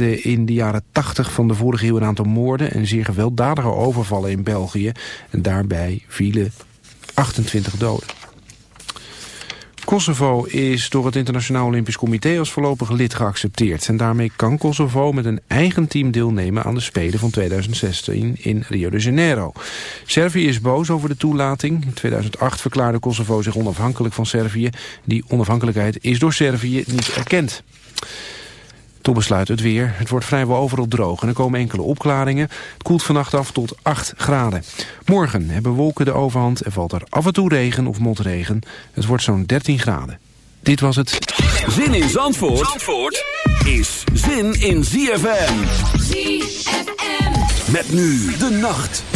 in de jaren 80 van de vorige eeuw een aantal moorden en zeer gewelddadige overvallen in België. En daarbij vielen 28 doden. Kosovo is door het Internationaal Olympisch Comité als voorlopig lid geaccepteerd. En daarmee kan Kosovo met een eigen team deelnemen aan de Spelen van 2016 in Rio de Janeiro. Servië is boos over de toelating. In 2008 verklaarde Kosovo zich onafhankelijk van Servië. Die onafhankelijkheid is door Servië niet erkend. Tot besluit het weer. Het wordt vrijwel overal droog en er komen enkele opklaringen. Het koelt vannacht af tot 8 graden. Morgen hebben wolken de overhand en valt er af en toe regen of motregen. Het wordt zo'n 13 graden. Dit was het. Zin in Zandvoort, Zandvoort is zin in ZFM. ZFM. Met nu de nacht.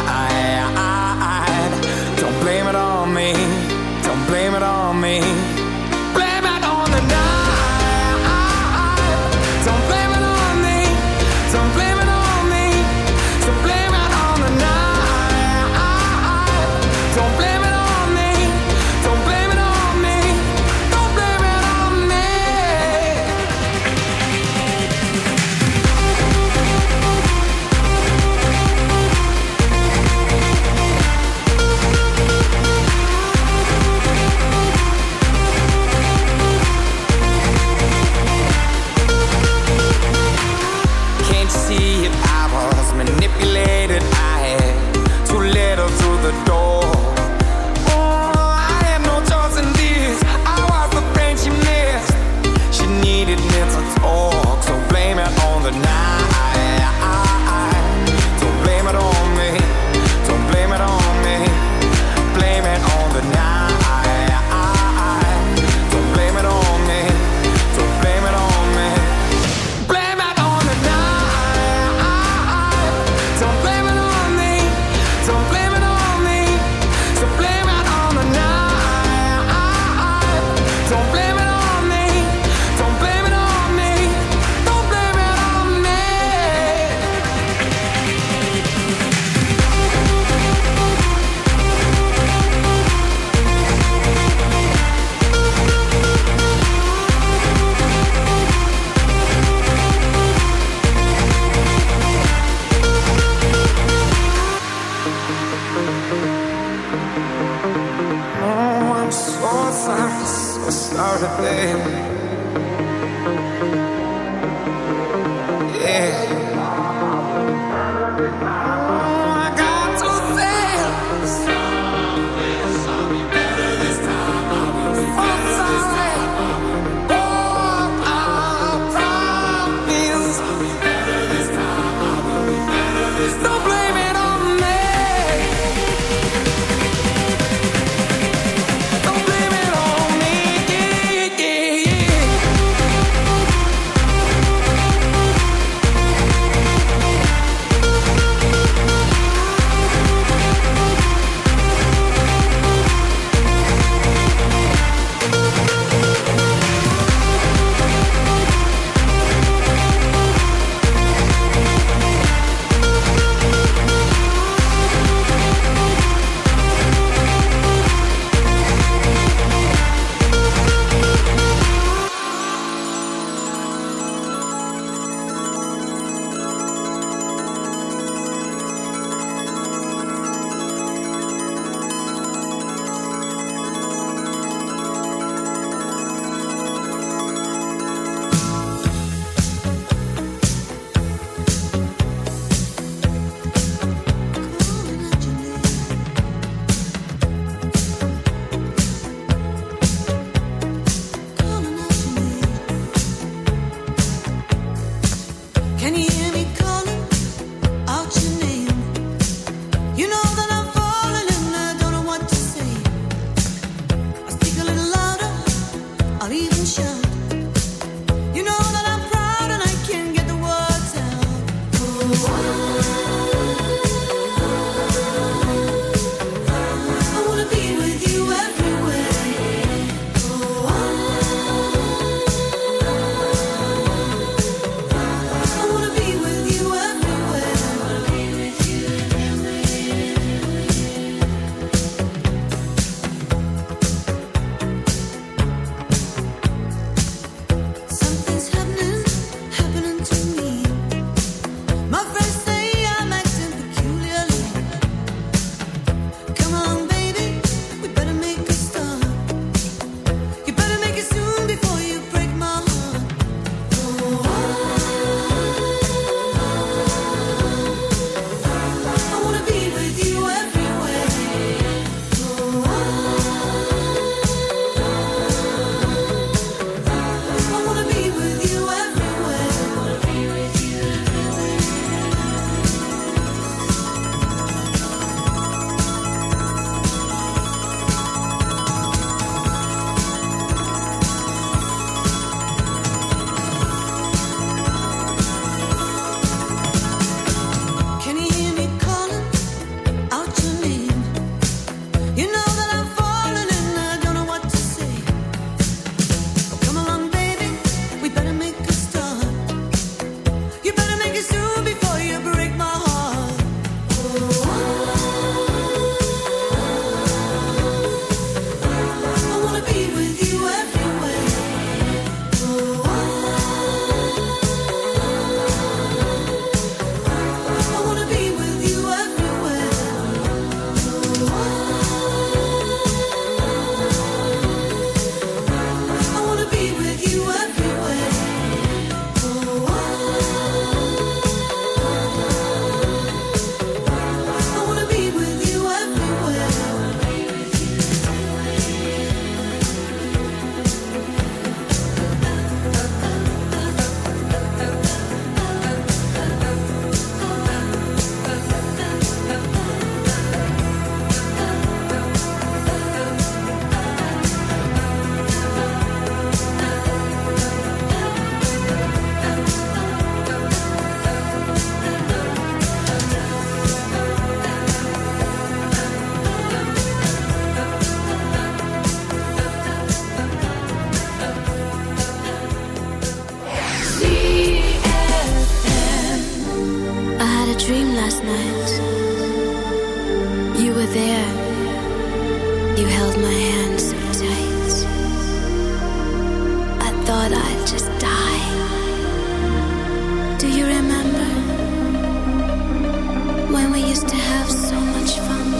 we used to have so much fun.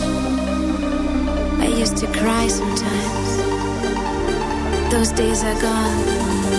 I used to cry sometimes. Those days are gone.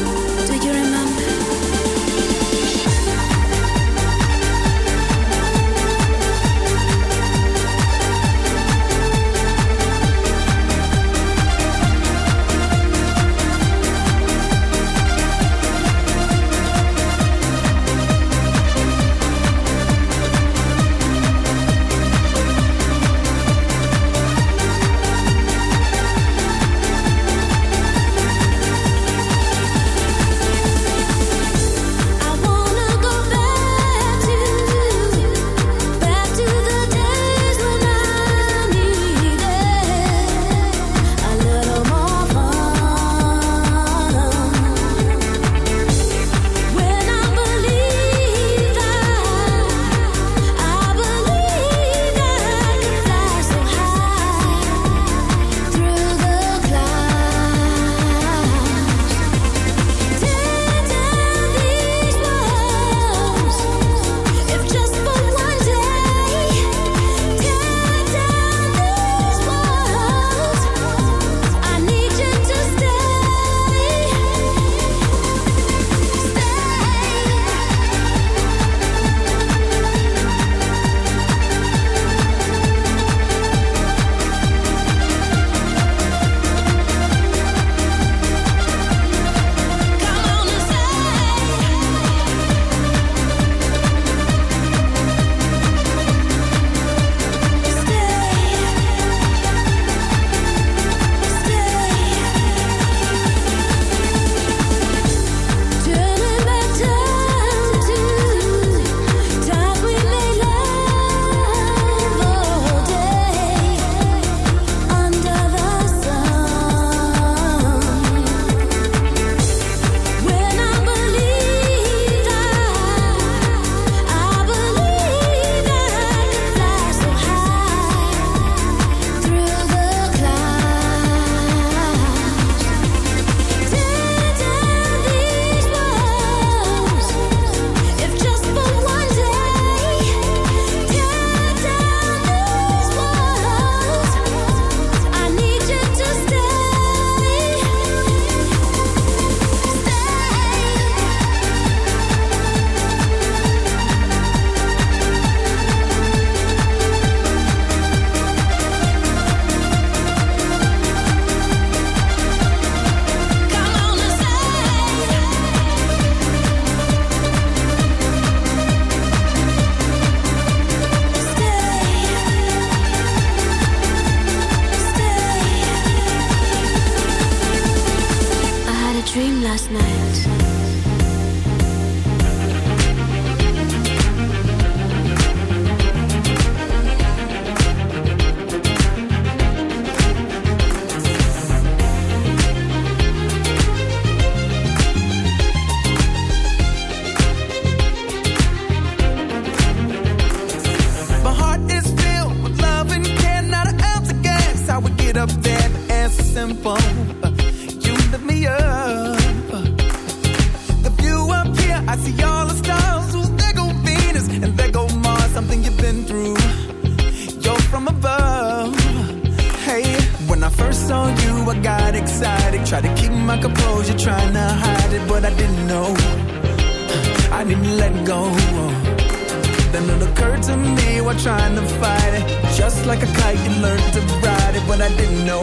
above. Hey, when I first saw you, I got excited. Tried to keep my composure, trying to hide it, but I didn't know. I didn't let go. Then it occurred to me while trying to fight it. Just like a kite, you learned to ride it, but I didn't know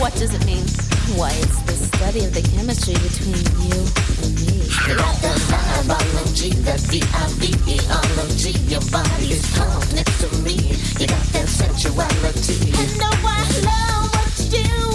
What does it mean? Why, it's the study of the chemistry between you and me. Got the biology, that's B-I-V-E-R-O-G. Your body is calm next to me. You got that sensuality. I know I love what you do.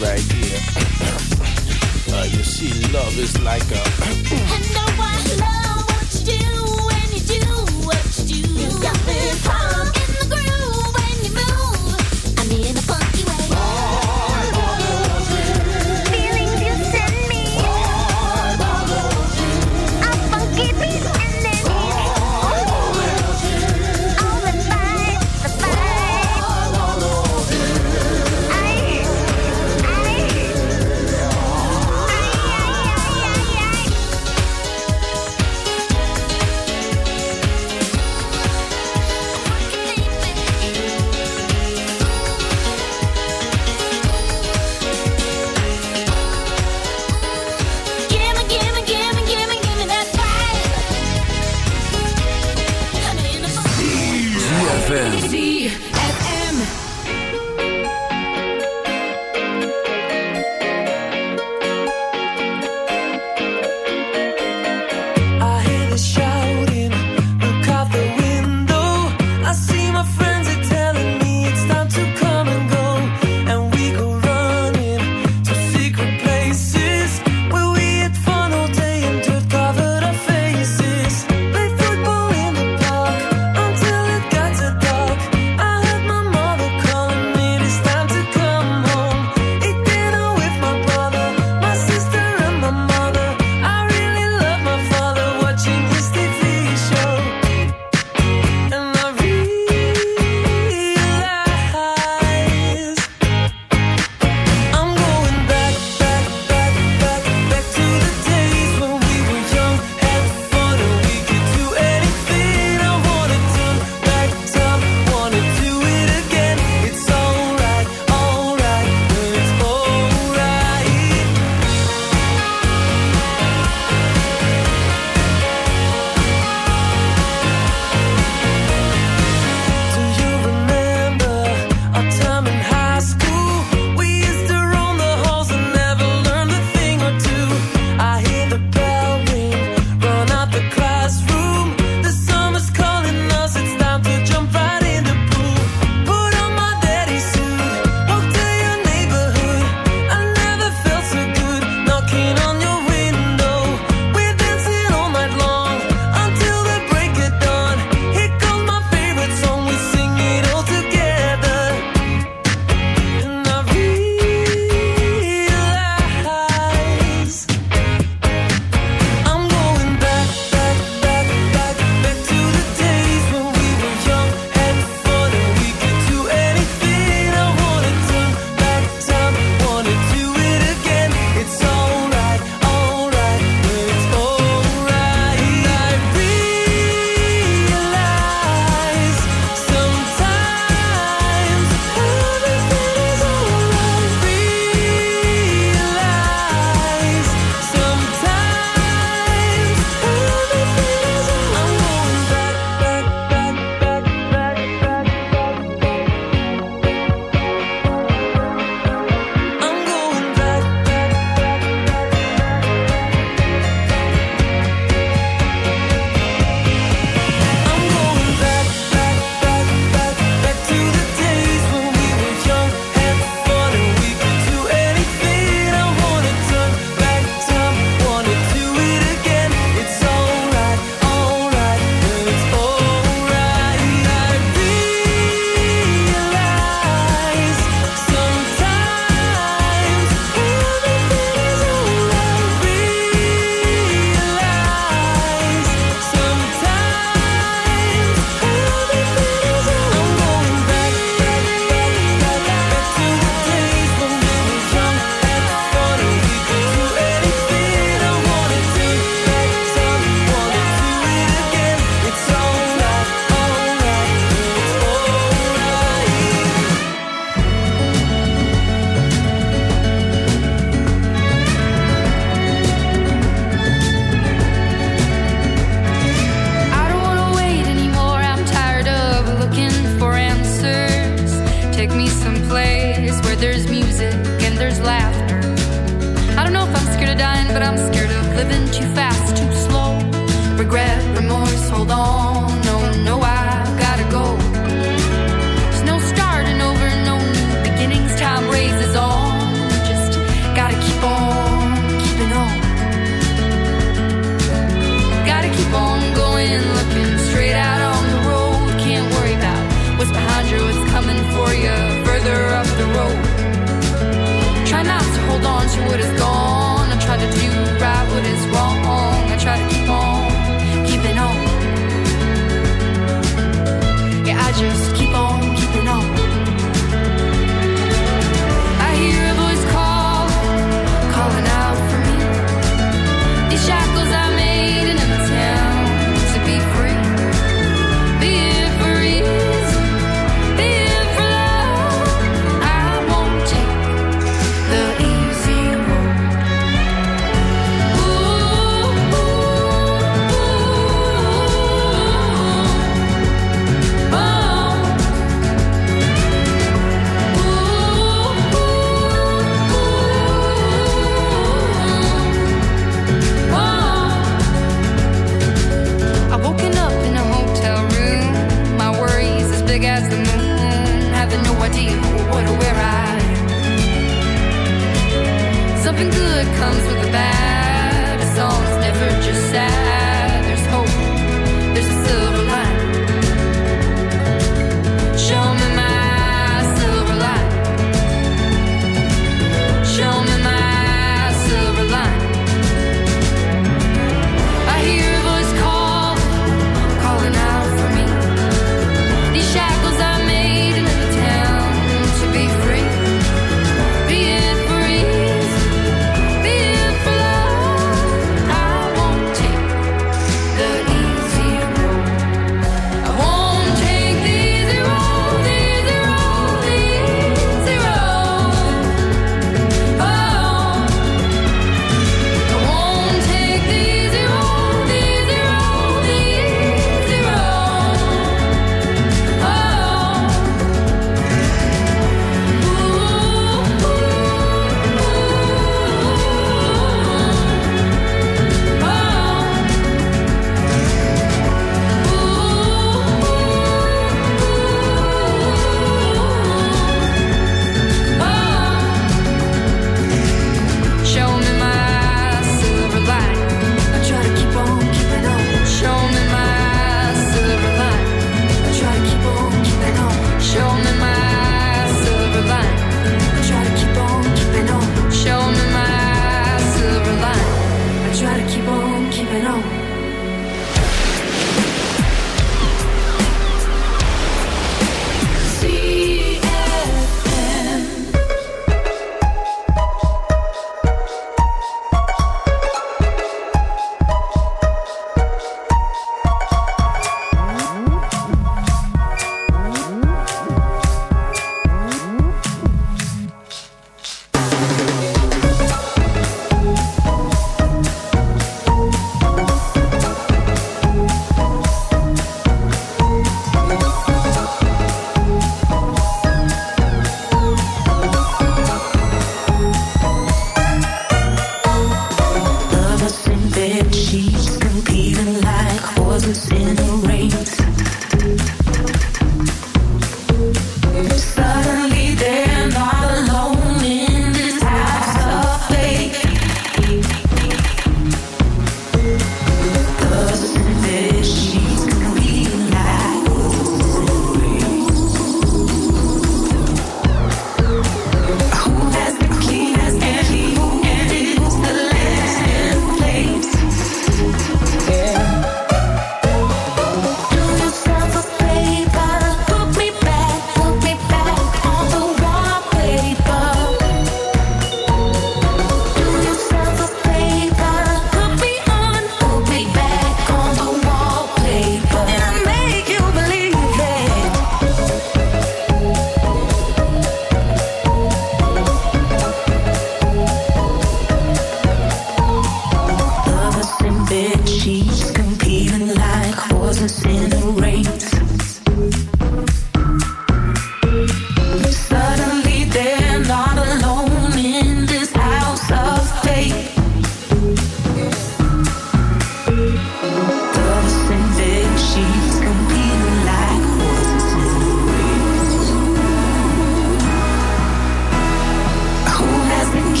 right here. Uh, you see, love is like a. I know I love what you do when you do what you do. You got me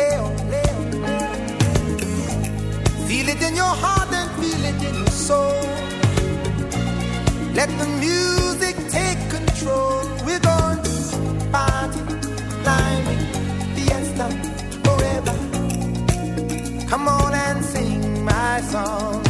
Leo, Leo. Feel it in your heart and feel it in your soul. Let the music take control. We're going to party, climbing, fiesta forever. Come on and sing my song.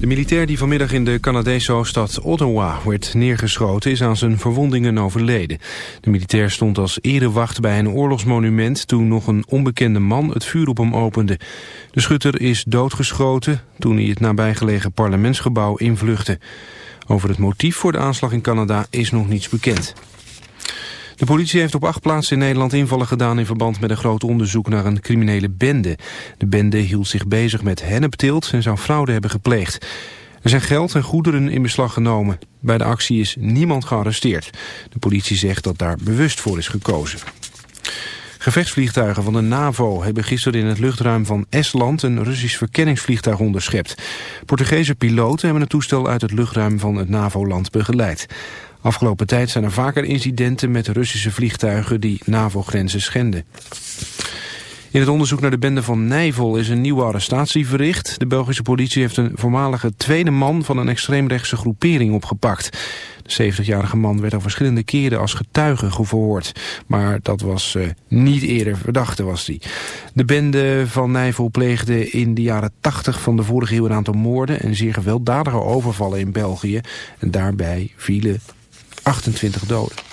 De militair die vanmiddag in de Canadese hoofdstad Ottawa werd neergeschoten... is aan zijn verwondingen overleden. De militair stond als erewacht bij een oorlogsmonument... toen nog een onbekende man het vuur op hem opende. De schutter is doodgeschoten toen hij het nabijgelegen parlementsgebouw invluchtte. Over het motief voor de aanslag in Canada is nog niets bekend. De politie heeft op acht plaatsen in Nederland invallen gedaan in verband met een groot onderzoek naar een criminele bende. De bende hield zich bezig met hennepteelt en zou fraude hebben gepleegd. Er zijn geld en goederen in beslag genomen. Bij de actie is niemand gearresteerd. De politie zegt dat daar bewust voor is gekozen. Gevechtsvliegtuigen van de NAVO hebben gisteren in het luchtruim van Estland een Russisch verkenningsvliegtuig onderschept. Portugese piloten hebben het toestel uit het luchtruim van het NAVO-land begeleid. Afgelopen tijd zijn er vaker incidenten met Russische vliegtuigen die NAVO-grenzen schenden. In het onderzoek naar de bende van Nijvel is een nieuwe arrestatie verricht. De Belgische politie heeft een voormalige tweede man van een extreemrechtse groepering opgepakt. De 70-jarige man werd al verschillende keren als getuige geverhoord. Maar dat was eh, niet eerder verdachte was hij. De bende van Nijvel pleegde in de jaren 80 van de vorige eeuw een aantal moorden... en zeer gewelddadige overvallen in België. En daarbij vielen 28 doden.